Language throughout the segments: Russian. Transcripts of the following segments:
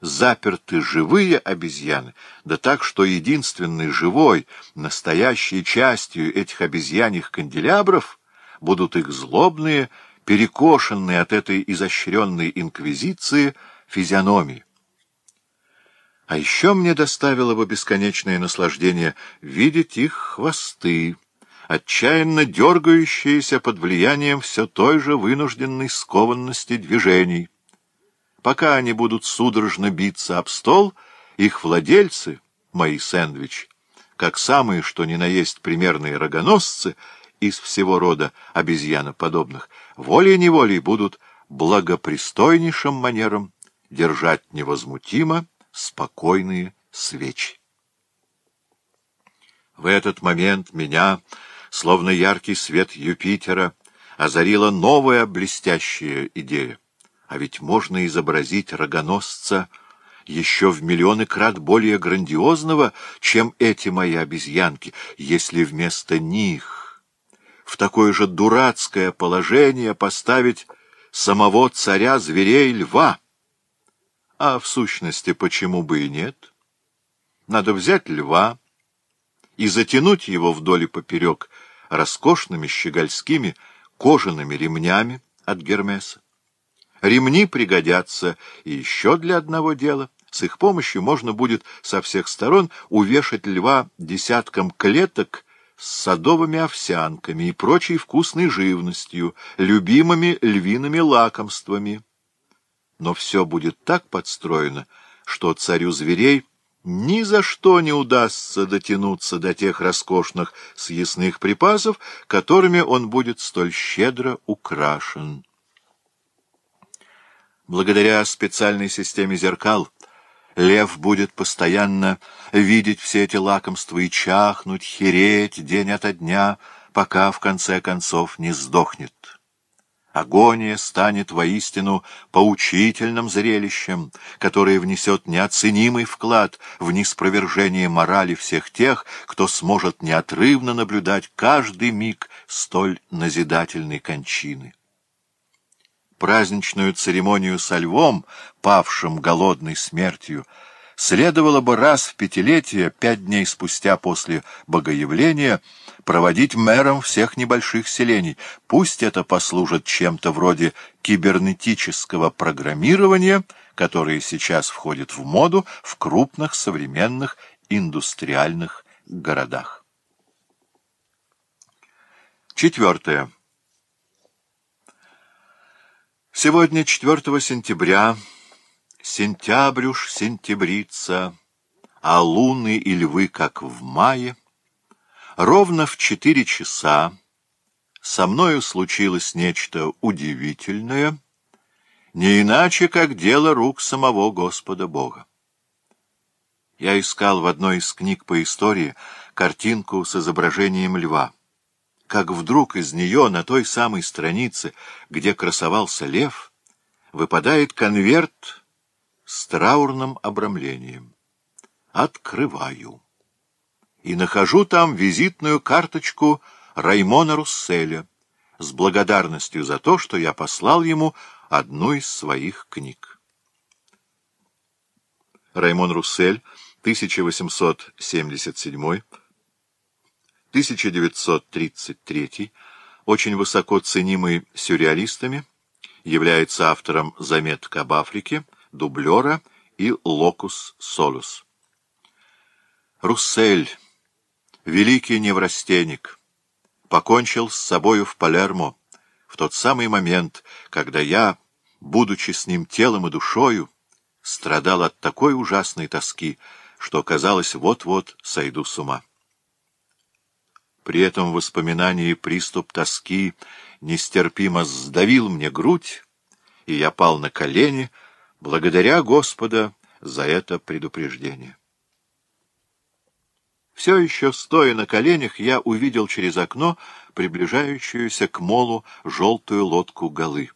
заперты живые обезьяны, да так, что единственной живой, настоящей частью этих обезьяньих канделябров будут их злобные, перекошенные от этой изощренной инквизиции физиономии. А еще мне доставило бы бесконечное наслаждение видеть их хвосты, отчаянно дергающиеся под влиянием все той же вынужденной скованности движений пока они будут судорожно биться об стол, их владельцы, мои сэндвич, как самые, что ни на есть примерные рогоносцы из всего рода обезьяноподобных, волей-неволей будут благопристойнейшим манером держать невозмутимо спокойные свечи. В этот момент меня, словно яркий свет Юпитера, озарила новая блестящая идея. А ведь можно изобразить рогоносца еще в миллионы крат более грандиозного, чем эти мои обезьянки, если вместо них в такое же дурацкое положение поставить самого царя зверей льва. А в сущности, почему бы и нет? Надо взять льва и затянуть его вдоль и поперек роскошными щегольскими кожаными ремнями от Гермеса Ремни пригодятся и еще для одного дела. С их помощью можно будет со всех сторон увешать льва десятком клеток с садовыми овсянками и прочей вкусной живностью, любимыми львиными лакомствами. Но все будет так подстроено, что царю зверей ни за что не удастся дотянуться до тех роскошных съестных припасов, которыми он будет столь щедро украшен. Благодаря специальной системе зеркал лев будет постоянно видеть все эти лакомства и чахнуть, хереть день ото дня, пока в конце концов не сдохнет. Агония станет воистину поучительным зрелищем, которое внесет неоценимый вклад в неспровержение морали всех тех, кто сможет неотрывно наблюдать каждый миг столь назидательной кончины праздничную церемонию со львом, павшим голодной смертью, следовало бы раз в пятилетие, пять дней спустя после богоявления, проводить мэром всех небольших селений. Пусть это послужит чем-то вроде кибернетического программирования, которое сейчас входит в моду в крупных современных индустриальных городах. Четвертое. Сегодня, 4 сентября, сентябрюш, сентябрица, а луны и львы, как в мае, ровно в четыре часа со мною случилось нечто удивительное, не иначе, как дело рук самого Господа Бога. Я искал в одной из книг по истории картинку с изображением льва — как вдруг из нее на той самой странице, где красовался лев, выпадает конверт с траурным обрамлением. Открываю. И нахожу там визитную карточку Раймона Русселя с благодарностью за то, что я послал ему одну из своих книг. Раймон Руссель, 1877 1933, очень высоко ценимый сюрреалистами, является автором заметок об Африке, дублера и локус солюс. Руссель, великий неврастенник, покончил с собою в Палермо в тот самый момент, когда я, будучи с ним телом и душою, страдал от такой ужасной тоски, что, казалось, вот-вот сойду с ума. При этом воспоминании приступ тоски нестерпимо сдавил мне грудь, и я пал на колени, благодаря Господа за это предупреждение. Все еще, стоя на коленях, я увидел через окно приближающуюся к молу желтую лодку голы.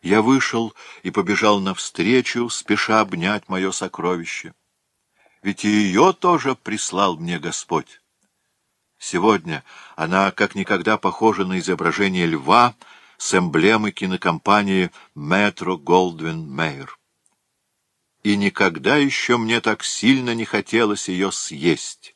Я вышел и побежал навстречу, спеша обнять мое сокровище. Ведь и ее тоже прислал мне Господь. Сегодня она как никогда похожа на изображение льва с эмблемы кинокомпании «Метро Голдвин Мейер». И никогда еще мне так сильно не хотелось ее съесть.